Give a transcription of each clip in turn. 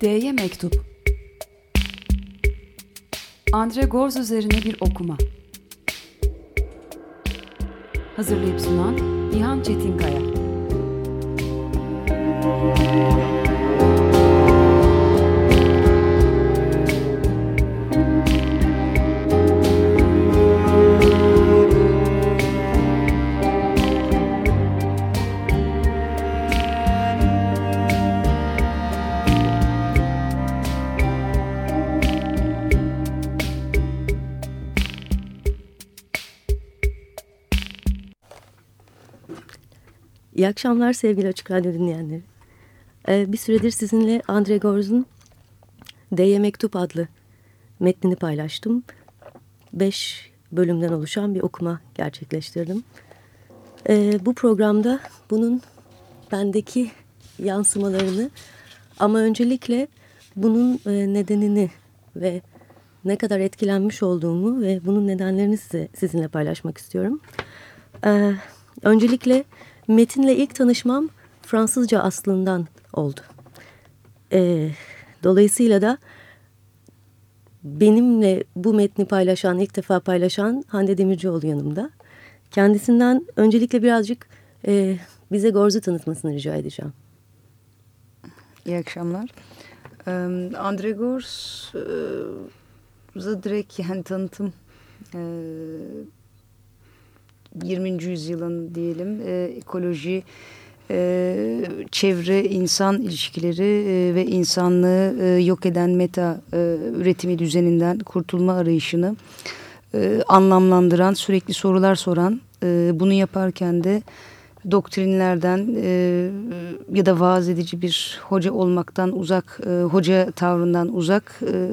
D'ye mektup. Andre Gorz üzerine bir okuma. Hazırlayıp sunan Nihan Çetinkaya. İyi akşamlar sevgili Açık Radyo dinleyenleri. Ee, bir süredir sizinle Andre Gorz'un D'ye Mektup adlı metnini paylaştım. Beş bölümden oluşan bir okuma gerçekleştirdim. Ee, bu programda bunun bendeki yansımalarını ama öncelikle bunun e, nedenini ve ne kadar etkilenmiş olduğumu ve bunun nedenlerini size, sizinle paylaşmak istiyorum. Ee, öncelikle metinle ilk tanışmam Fransızca aslından oldu. Ee, dolayısıyla da benimle bu metni paylaşan, ilk defa paylaşan Hande Demircioğlu yanımda. Kendisinden öncelikle birazcık e, bize Gorz'u tanıtmasını rica edeceğim. İyi akşamlar. Andre Gorz'a direkt yani tanıtım 20. yüzyılın diyelim ekoloji, çevre insan ilişkileri ve insanlığı yok eden meta üretimi düzeninden kurtulma arayışını anlamlandıran, sürekli sorular soran, bunu yaparken de doktrinlerden e, ya da vaaz edici bir hoca olmaktan uzak, e, hoca tavrından uzak e,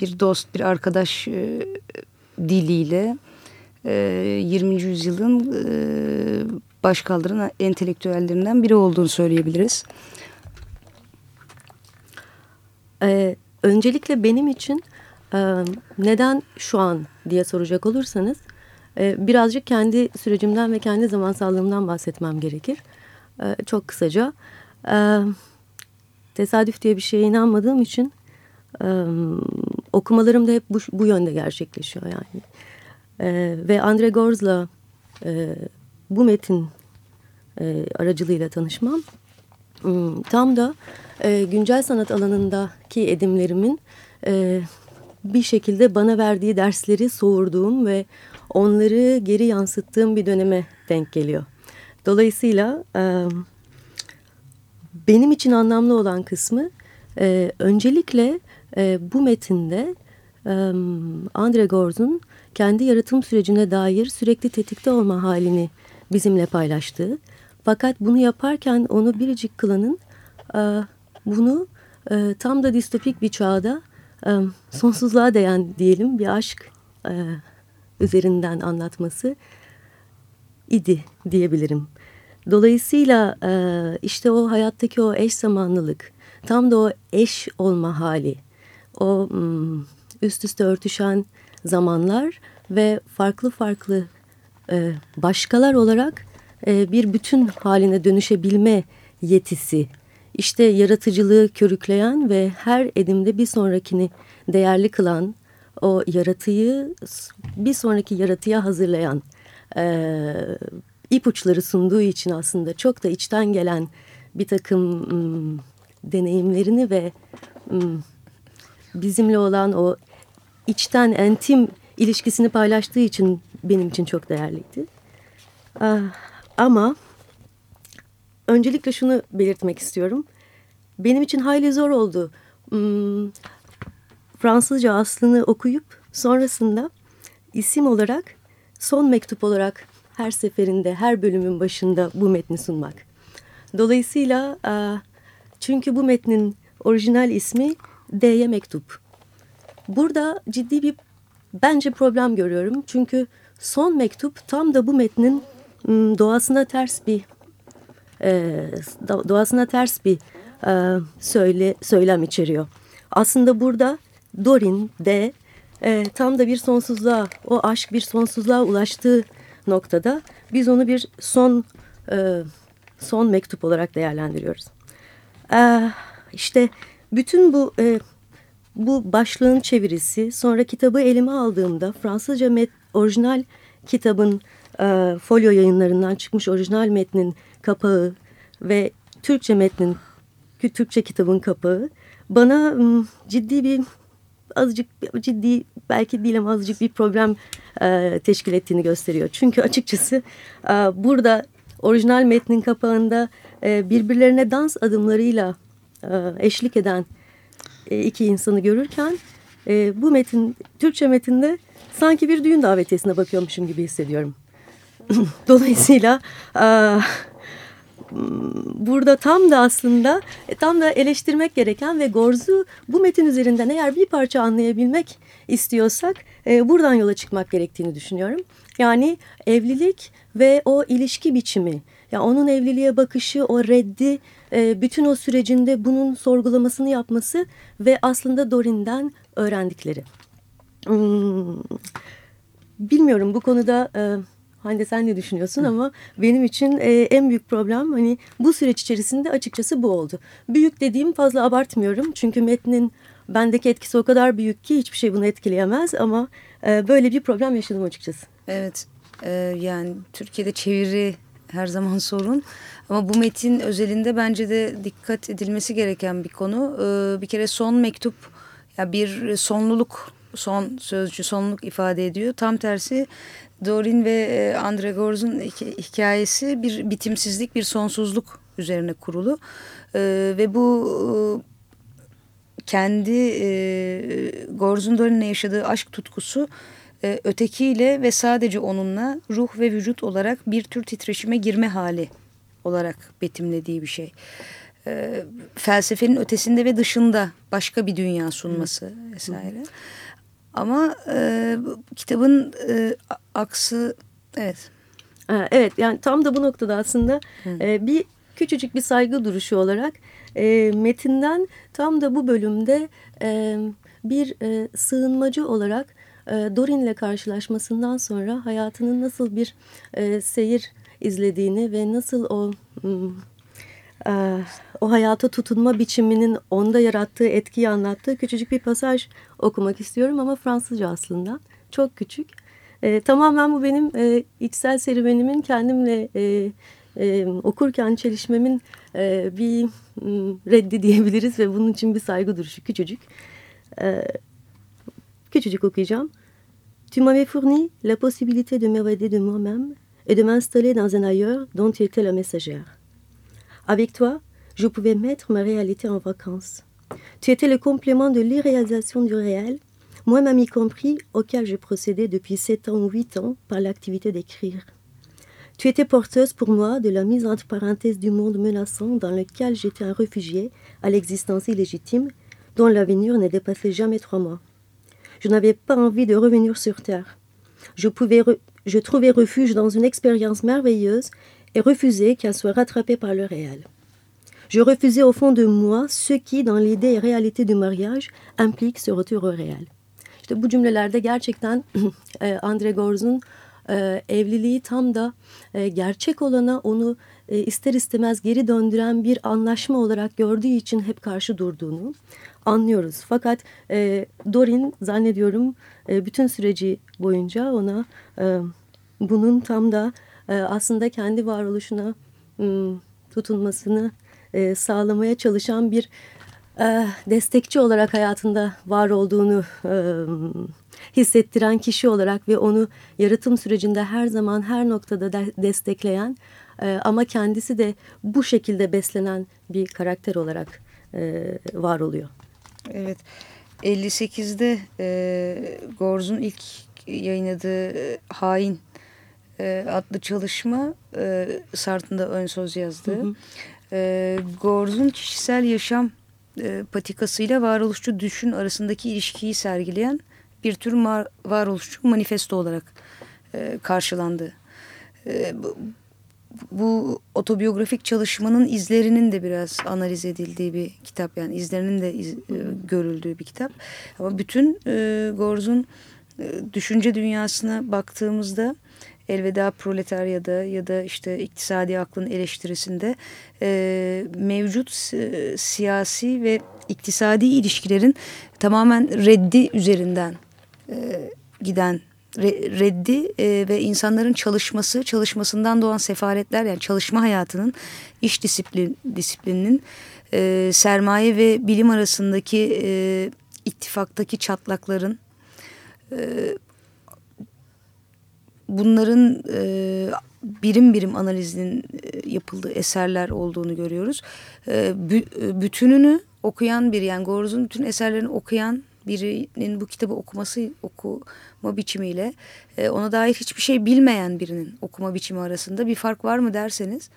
bir dost, bir arkadaş e, diliyle e, 20. yüzyılın e, başkaldıran entelektüellerinden biri olduğunu söyleyebiliriz. Ee, öncelikle benim için e, neden şu an diye soracak olursanız ee, birazcık kendi sürecimden ve kendi zamansallığımdan bahsetmem gerekir. Ee, çok kısaca. Ee, tesadüf diye bir şeye inanmadığım için okumalarım da hep bu, bu yönde gerçekleşiyor yani. Ve Andre Gorz'la e, bu metin e, aracılığıyla tanışmam hmm, tam da e, güncel sanat alanındaki edimlerimin bir şekilde bana verdiği dersleri soğurduğum ve onları geri yansıttığım bir döneme denk geliyor. Dolayısıyla e, benim için anlamlı olan kısmı e, öncelikle e, bu metinde e, Andre Gorz'un kendi yaratım sürecine dair sürekli tetikte olma halini bizimle paylaştığı. Fakat bunu yaparken onu biricik kılanın e, bunu e, tam da distopik bir çağda e, sonsuzluğa değen diyelim bir aşk e, üzerinden anlatması idi diyebilirim. Dolayısıyla işte o hayattaki o eş zamanlılık, tam da o eş olma hali, o üst üste örtüşen zamanlar ve farklı farklı e, başkalar olarak e, bir bütün haline dönüşebilme yetisi, işte yaratıcılığı körükleyen ve her edimde bir sonrakini değerli kılan, o yaratıyı bir sonraki yaratıya hazırlayan e, ipuçları sunduğu için aslında çok da içten gelen bir takım m, deneyimlerini ve m, bizimle olan o içten entim ilişkisini paylaştığı için benim için çok değerliydi. Ah, ama öncelikle şunu belirtmek istiyorum. Benim için hayli zor oldu. Hmm, Fransızca aslını okuyup sonrasında isim olarak son mektup olarak her seferinde her bölümün başında bu metni sunmak. Dolayısıyla çünkü bu metnin orijinal ismi D'ye mektup. Burada ciddi bir bence problem görüyorum. Çünkü son mektup tam da bu metnin doğasına ters bir doğasına ters bir söyle, söylem içeriyor. Aslında burada Dorin de tam da bir sonsuzluğa, o aşk bir sonsuzluğa ulaştığı noktada biz onu bir son son mektup olarak değerlendiriyoruz. E, işte bütün bu bu başlığın çevirisi sonra kitabı elime aldığımda Fransızca met, orijinal kitabın e, folyo yayınlarından çıkmış orijinal metnin kapağı ve Türkçe metnin Türkçe kitabın kapağı bana ciddi bir azıcık ciddi belki değil ama azıcık bir problem e, teşkil ettiğini gösteriyor. Çünkü açıkçası e, burada orijinal metnin kapağında e, birbirlerine dans adımlarıyla e, eşlik eden iki insanı görürken e, bu metin Türkçe metinde sanki bir düğün davetiyesine bakıyormuşum gibi hissediyorum. Dolayısıyla e, burada tam da aslında e, tam da eleştirmek gereken ve Gorz'u bu metin üzerinden eğer bir parça anlayabilmek istiyorsak e, buradan yola çıkmak gerektiğini düşünüyorum. Yani evlilik ve o ilişki biçimi, ya onun evliliğe bakışı, o reddi, e, bütün o sürecinde bunun sorgulamasını yapması ve aslında Dorin'den öğrendikleri. Hmm, bilmiyorum bu konuda e, Hande sen ne düşünüyorsun ama benim için e, en büyük problem hani bu süreç içerisinde açıkçası bu oldu. Büyük dediğim fazla abartmıyorum çünkü metnin bendeki etkisi o kadar büyük ki hiçbir şey bunu etkileyemez ama e, böyle bir problem yaşadım açıkçası. Evet e, yani Türkiye'de çeviri her zaman sorun ama bu metin özelinde bence de dikkat edilmesi gereken bir konu. E, bir kere son mektup ya bir sonluluk son sözcü sonluk ifade ediyor. Tam tersi Dorin ve e, Andre Gorz'un hikayesi bir bitimsizlik, bir sonsuzluk üzerine kurulu. Ee, ve bu e, kendi e, Gorz'un Dorin'le yaşadığı aşk tutkusu e, ötekiyle ve sadece onunla ruh ve vücut olarak bir tür titreşime girme hali olarak betimlediği bir şey. E, felsefenin ötesinde ve dışında başka bir dünya sunması vesaire. Hı. Ama e, kitabın e, aksı evet. Evet yani tam da bu noktada aslında e, bir küçücük bir saygı duruşu olarak e, metinden tam da bu bölümde e, bir e, sığınmacı olarak e, Dorin'le karşılaşmasından sonra hayatının nasıl bir e, seyir izlediğini ve nasıl o e, o hayata tutunma biçiminin onda yarattığı etkiyi anlattığı küçücük bir pasaj okumak istiyorum ama Fransızca aslında. Çok küçük. E, tamamen bu benim e, içsel serüvenimin kendimle e, e, okurken çelişmemin e, bir reddi diyebiliriz ve bunun için bir saygı duruşu küçücük. E, Tu m'avais fourni la possibilité de m'évader de moi-même et de m'installer dans un ailleurs dont tu étais la messagère. Avec toi, je pouvais mettre ma réalité en vacances. Tu étais le complément de l'irréalisation du réel, moi-même y compris, auquel je procédais depuis sept ans ou huit ans par l'activité d'écrire. Tu étais porteuse pour moi de la mise entre parenthèses du monde menaçant dans lequel j'étais un réfugié à l'existence illégitime, dont l'avenir ne dépassait jamais trois mois. Je n'avais pas envie de revenir sur Terre. Je, trouvais refuge dans une expérience merveilleuse et refusais qu'elle soit rattrapée par le réel. Je refusais au fond de moi ce qui, dans l'idée et réalité du mariage, implique ce retour au réel. E, ister istemez geri döndüren bir anlaşma olarak gördüğü için hep karşı durduğunu anlıyoruz. Fakat e, Dorin zannediyorum e, bütün süreci boyunca ona e, bunun tam da e, aslında kendi varoluşuna e, tutunmasını e, sağlamaya çalışan bir e, destekçi olarak hayatında var olduğunu e, hissettiren kişi olarak ve onu yaratım sürecinde her zaman her noktada de destekleyen e, ama kendisi de bu şekilde beslenen bir karakter olarak e, var oluyor. Evet. 58'de e, Gorz'un ilk yayınladığı e, Hain e, adlı çalışma e, Sart'ın ön söz yazdığı. Hı hı. E, Gorz'un kişisel yaşam e, patikasıyla varoluşçu düşün arasındaki ilişkiyi sergileyen bir tür varoluşçu manifesto olarak e, karşılandı. E, bu, bu otobiyografik çalışmanın izlerinin de biraz analiz edildiği bir kitap yani izlerinin de iz, e, görüldüğü bir kitap. Ama bütün e, Gorz'un e, düşünce dünyasına baktığımızda Elveda Proletarya'da ya da işte iktisadi aklın eleştirisinde e, mevcut e, siyasi ve iktisadi ilişkilerin tamamen reddi üzerinden e, giden reddi e, ve insanların çalışması, çalışmasından doğan sefaletler yani çalışma hayatının, iş disiplin, disiplininin e, sermaye ve bilim arasındaki e, ittifaktaki çatlakların e, bunların e, birim birim analizinin e, yapıldığı eserler olduğunu görüyoruz. E, bütününü okuyan bir yani Goroz'un bütün eserlerini okuyan birinin bu kitabı okuması okuma biçimiyle e, ona dair hiçbir şey bilmeyen birinin okuma biçimi arasında bir fark var mı derseniz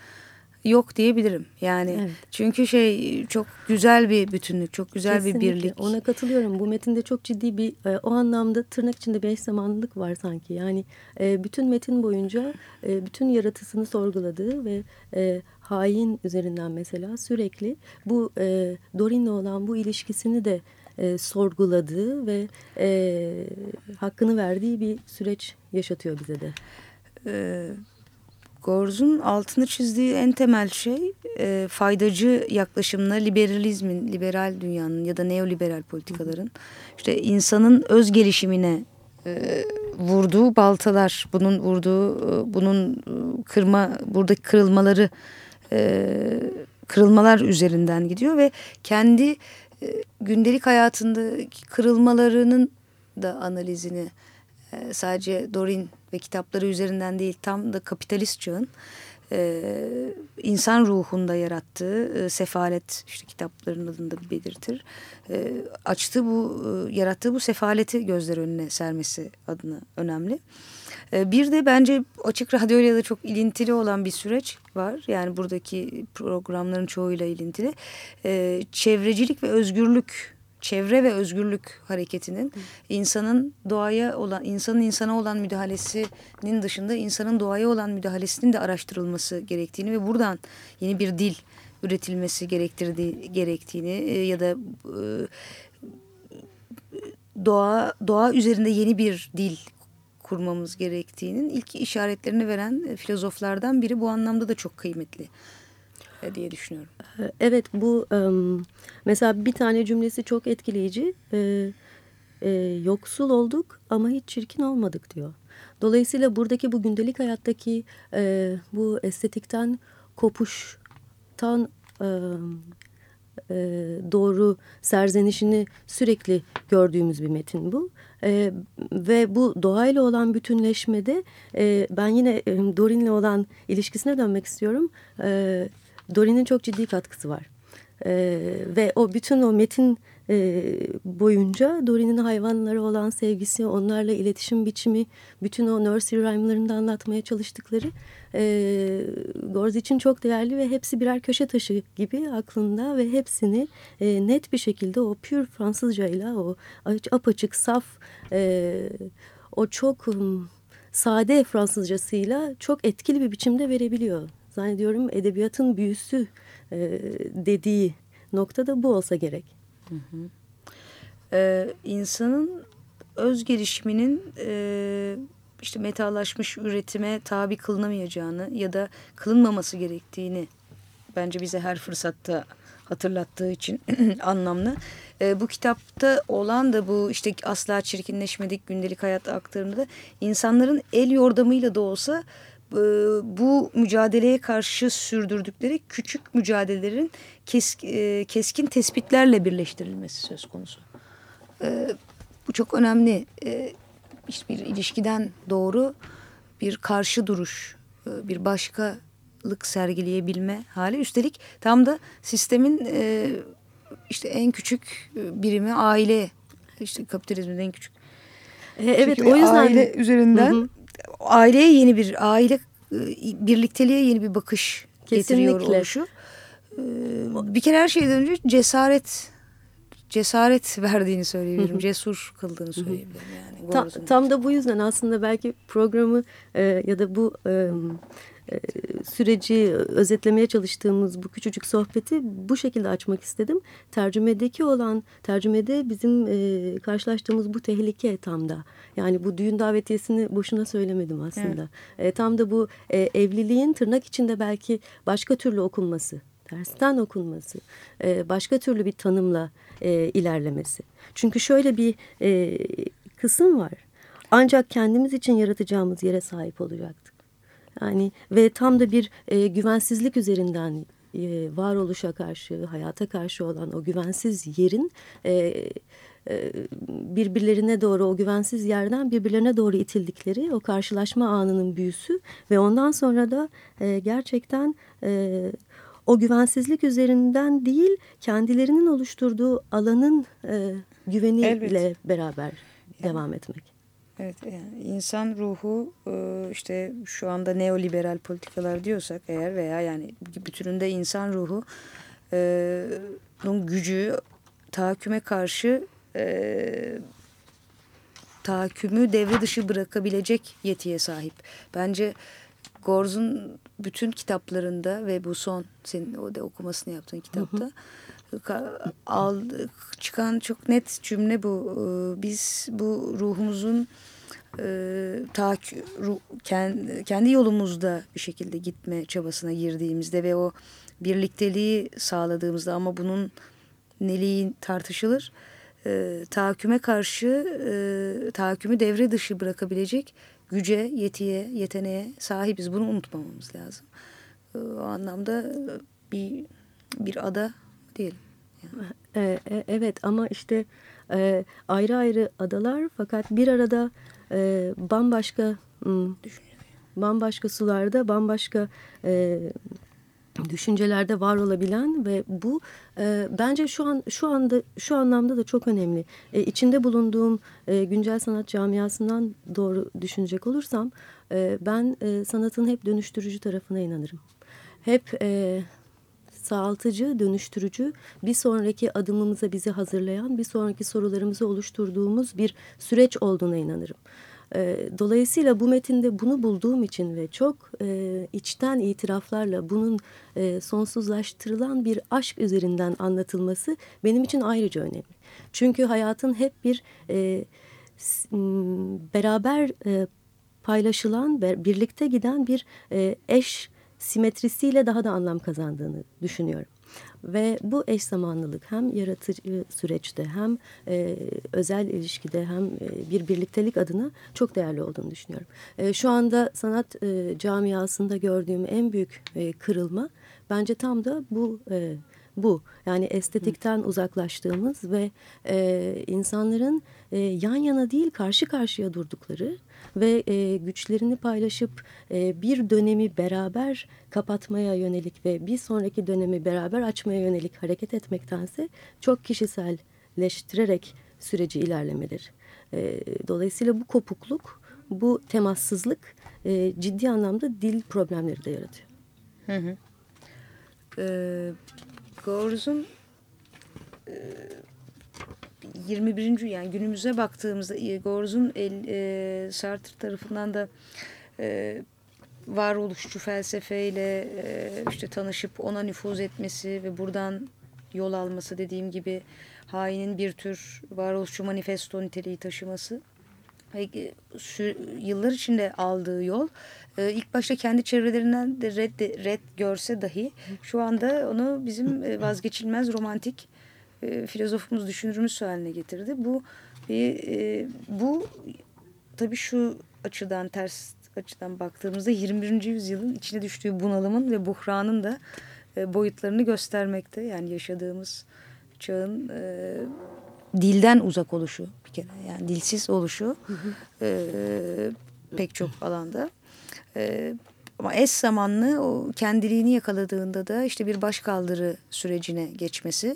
yok diyebilirim. Yani evet. çünkü şey çok güzel bir bütünlük, çok güzel Kesinlikle. bir birlik. Ona katılıyorum. Bu metinde çok ciddi bir e, o anlamda tırnak içinde bir eş zamanlılık var sanki. Yani e, bütün metin boyunca e, bütün yaratısını sorguladığı ve e, hain üzerinden mesela sürekli bu e, Dorin'le olan bu ilişkisini de e, sorguladığı ve e, hakkını verdiği bir süreç yaşatıyor bize de. Evet Gorz'un altını çizdiği en temel şey e, faydacı yaklaşımla liberalizmin, liberal dünyanın ya da neoliberal politikaların işte insanın öz gelişimine e, vurduğu baltalar, bunun vurduğu, e, bunun e, kırma, buradaki kırılmaları e, kırılmalar üzerinden gidiyor ve kendi e, gündelik hayatındaki kırılmalarının da analizini e, sadece Dorin ve kitapları üzerinden değil tam da kapitalist çağın e, insan ruhunda yarattığı sefalet işte kitapların adında belirtir. Açtığı bu yarattığı bu sefaleti gözler önüne sermesi adına önemli. E, bir de bence açık radyoyla da çok ilintili olan bir süreç var. Yani buradaki programların çoğuyla ilintili. E, çevrecilik ve özgürlük çevre ve özgürlük hareketinin insanın doğaya olan insanın insana olan müdahalesinin dışında insanın doğaya olan müdahalesinin de araştırılması gerektiğini ve buradan yeni bir dil üretilmesi gerektirdiği gerektiğini e, ya da e, doğa doğa üzerinde yeni bir dil kurmamız gerektiğinin ilk işaretlerini veren filozoflardan biri bu anlamda da çok kıymetli. E, diye düşünüyorum. E, evet bu mesela bir tane cümlesi çok etkileyici. E, yoksul olduk ama hiç çirkin olmadık diyor. Dolayısıyla buradaki bu gündelik hayattaki bu estetikten kopuştan doğru serzenişini sürekli gördüğümüz bir metin bu. E, ve bu doğayla olan bütünleşmede e, ben yine e, Dorin'le olan ilişkisine dönmek istiyorum. E, Dorin'in çok ciddi katkısı var. E, ve o bütün o metin e, boyunca Dorin'in hayvanlara olan sevgisi, onlarla iletişim biçimi, bütün o nursery rhyme'larında anlatmaya çalıştıkları e, Gorz için çok değerli ve hepsi birer köşe taşı gibi aklında ve hepsini e, net bir şekilde o pür Fransızca ile o apaçık, saf, e, o çok sade Fransızcasıyla çok etkili bir biçimde verebiliyor zannediyorum edebiyatın büyüsü e, dediği noktada bu olsa gerek. Hı hı. Ee, insanın öz gelişiminin e, işte metalaşmış üretime tabi kılınamayacağını ya da kılınmaması gerektiğini bence bize her fırsatta hatırlattığı için anlamlı. E, bu kitapta olan da bu işte asla çirkinleşmedik gündelik hayat aktarımında insanların el yordamıyla da olsa e, bu mücadeleye karşı sürdürdükleri küçük mücadelelerin kes, e, keskin tespitlerle birleştirilmesi söz konusu. E, bu çok önemli. İşte bir ilişkiden doğru bir karşı duruş, bir başkalık sergileyebilme hali. Üstelik tam da sistemin işte en küçük birimi aile, işte kapitalizmin en küçük. Evet Çünkü o yüzden aile üzerinden hı hı aileye yeni bir aile e, birlikteliğe yeni bir bakış Kesinlikle. getiriyor oluşu. E, bir kere her şeyden önce cesaret cesaret verdiğini söyleyebilirim. Cesur kıldığını söyleyebilirim yani. Tam, tam da bu yüzden aslında belki programı e, ya da bu e, e, süreci özetlemeye çalıştığımız bu küçücük sohbeti bu şekilde açmak istedim. Tercümedeki olan, tercümede bizim e, karşılaştığımız bu tehlike tam da. Yani bu düğün davetiyesini boşuna söylemedim aslında. Evet. E, tam da bu e, evliliğin tırnak içinde belki başka türlü okunması tersten okunması, e, başka türlü bir tanımla e, ilerlemesi. Çünkü şöyle bir e, kısım var. Ancak kendimiz için yaratacağımız yere sahip olacaktık. Yani ve tam da bir e, güvensizlik üzerinden e, varoluşa karşı, hayata karşı olan o güvensiz yerin e, e, birbirlerine doğru o güvensiz yerden birbirlerine doğru itildikleri o karşılaşma anının büyüsü ve ondan sonra da e, gerçekten e, o güvensizlik üzerinden değil kendilerinin oluşturduğu alanın e, güveniyle Elbette. beraber devam etmek. Evet yani insan ruhu e, işte şu anda neoliberal politikalar diyorsak eğer veya yani bütününde insan ruhu e, gücü tahakküme karşı e, tahakkümü devre dışı bırakabilecek yetiye sahip. Bence Gorz'un bütün kitaplarında ve bu son senin o da okumasını yaptığın kitapta al, çıkan çok net cümle bu. Ee, biz bu ruhumuzun e, ta, ruh, kendi, kendi yolumuzda bir şekilde gitme çabasına girdiğimizde ve o birlikteliği sağladığımızda ama bunun neliği tartışılır. E, tahakküme karşı e, tahakkümü devre dışı bırakabilecek güce, yetiye, yeteneğe sahibiz. Bunu unutmamamız lazım. E, o anlamda bir bir ada diyelim. Yani. E, e, evet ama işte e, ayrı ayrı adalar fakat bir arada e, bambaşka hmm, bambaşka sularda bambaşka e, düşüncelerde var olabilen ve bu e, bence şu an şu anda şu anlamda da çok önemli. E, içinde bulunduğum e, güncel sanat camiasından doğru düşünecek olursam e, ben e, sanatın hep dönüştürücü tarafına inanırım. Hep e, sağaltıcı, dönüştürücü, bir sonraki adımımıza bizi hazırlayan, bir sonraki sorularımızı oluşturduğumuz bir süreç olduğuna inanırım. Ee, dolayısıyla bu metinde bunu bulduğum için ve çok e, içten itiraflarla bunun e, sonsuzlaştırılan bir aşk üzerinden anlatılması benim için ayrıca önemli. Çünkü hayatın hep bir e, beraber e, paylaşılan, birlikte giden bir e, eş simetrisiyle daha da anlam kazandığını düşünüyorum. Ve bu eş zamanlılık hem yaratıcı süreçte hem e, özel ilişkide hem e, bir birliktelik adına çok değerli olduğunu düşünüyorum. E, şu anda sanat e, camiasında gördüğüm en büyük e, kırılma bence tam da bu e, bu. Yani estetikten uzaklaştığımız ve e, insanların e, yan yana değil karşı karşıya durdukları ve e, güçlerini paylaşıp e, bir dönemi beraber kapatmaya yönelik ve bir sonraki dönemi beraber açmaya yönelik hareket etmektense çok kişiselleştirerek süreci ilerlemeleri. E, dolayısıyla bu kopukluk, bu temassızlık e, ciddi anlamda dil problemleri de yaratıyor. Hı hı. Ee, Gorz'un e, 21. yani günümüze baktığımızda Gorz'un e, Sartre tarafından da e, varoluşçu felsefeyle e, işte tanışıp ona nüfuz etmesi ve buradan yol alması dediğim gibi hainin bir tür varoluşçu manifesto niteliği taşıması yıllar içinde aldığı yol e, ilk başta kendi çevrelerinden de red, red görse dahi şu anda onu bizim e, vazgeçilmez romantik e, filozofumuz, düşünürümüz haline getirdi. Bu bu tabii şu açıdan ters açıdan baktığımızda 21. yüzyılın içine düştüğü bunalımın ve buhranın da boyutlarını göstermekte. Yani yaşadığımız çağın dilden uzak oluşu bir kere yani dilsiz oluşu hı hı. E, pek çok alanda. E, ama eş zamanlı o kendiliğini yakaladığında da işte bir başkaldırı sürecine geçmesi.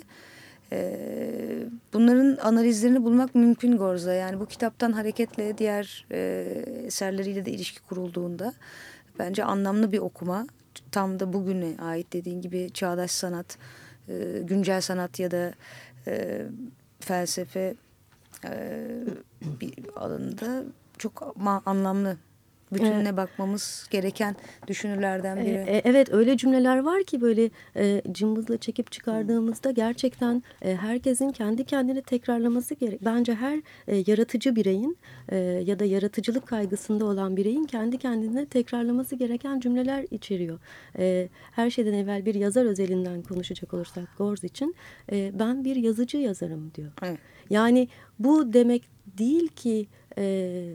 E, bunların analizlerini bulmak mümkün Gorza. Yani bu kitaptan hareketle diğer e, eserleriyle de ilişki kurulduğunda bence anlamlı bir okuma. Tam da bugüne ait dediğin gibi çağdaş sanat, e, güncel sanat ya da e, felsefe e, bir alanında çok anlamlı bütününe evet. bakmamız gereken düşünürlerden biri. E, evet öyle cümleler var ki böyle e, cımbızla çekip çıkardığımızda gerçekten e, herkesin kendi kendini tekrarlaması gerek. Bence her e, yaratıcı bireyin e, ya da yaratıcılık kaygısında olan bireyin kendi kendine tekrarlaması gereken cümleler içeriyor. E, her şeyden evvel bir yazar özelinden konuşacak olursak Gorz için e, ben bir yazıcı yazarım diyor. Evet. Yani bu demek değil ki e,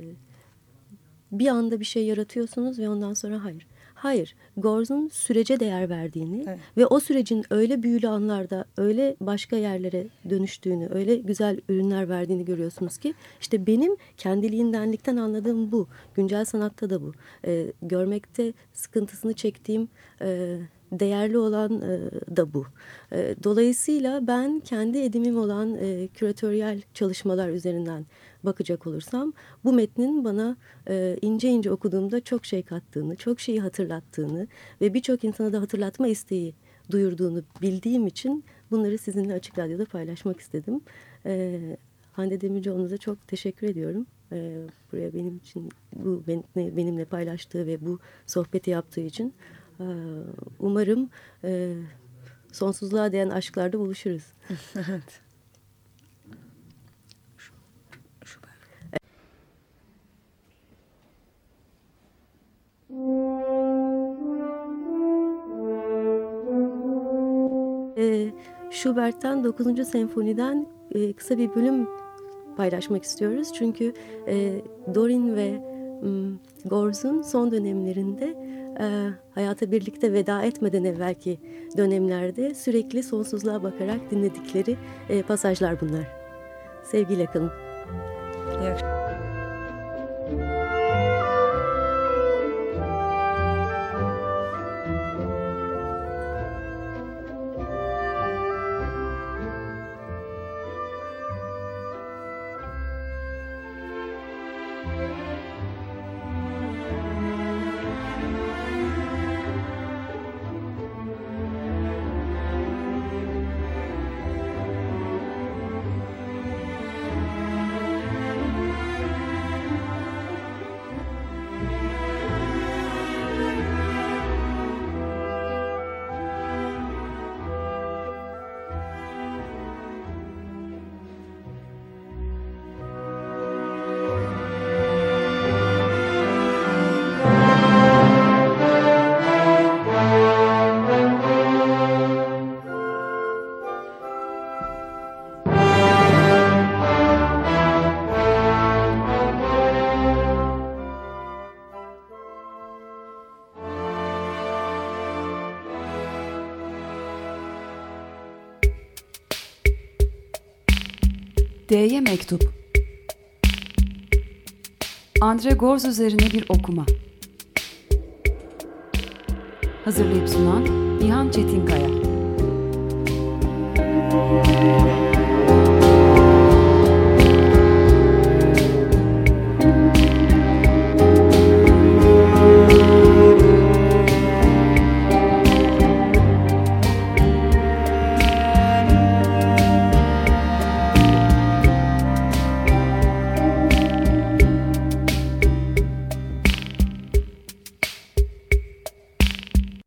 bir anda bir şey yaratıyorsunuz ve ondan sonra hayır. Hayır, Gorz'un sürece değer verdiğini evet. ve o sürecin öyle büyülü anlarda öyle başka yerlere dönüştüğünü, öyle güzel ürünler verdiğini görüyorsunuz ki işte benim kendiliğindenlikten anladığım bu. Güncel sanatta da bu. Ee, görmekte sıkıntısını çektiğim e, değerli olan e, da bu. E, dolayısıyla ben kendi edimim olan e, küratöryel çalışmalar üzerinden bakacak olursam bu metnin bana e, ince ince okuduğumda çok şey kattığını, çok şeyi hatırlattığını ve birçok insana da hatırlatma isteği duyurduğunu bildiğim için bunları sizinle Açık Radyo'da paylaşmak istedim. E, Hande Demircioğlu'na da çok teşekkür ediyorum. E, buraya benim için bu benimle paylaştığı ve bu sohbeti yaptığı için. Ee, umarım e, sonsuzluğa değen aşklarda buluşuruz. evet. E, Schubert'ten 9. senfoniden e, kısa bir bölüm paylaşmak istiyoruz. Çünkü e, Dorin ve um, Gorz'un son dönemlerinde e, hayata birlikte veda etmeden evvelki dönemlerde sürekli sonsuzluğa bakarak dinledikleri e, pasajlar bunlar. Sevgiyle kalın. D'ye mektup. Andre Gorz üzerine bir okuma. Hazırlayıp sunan İhan Çetinkaya. Müzik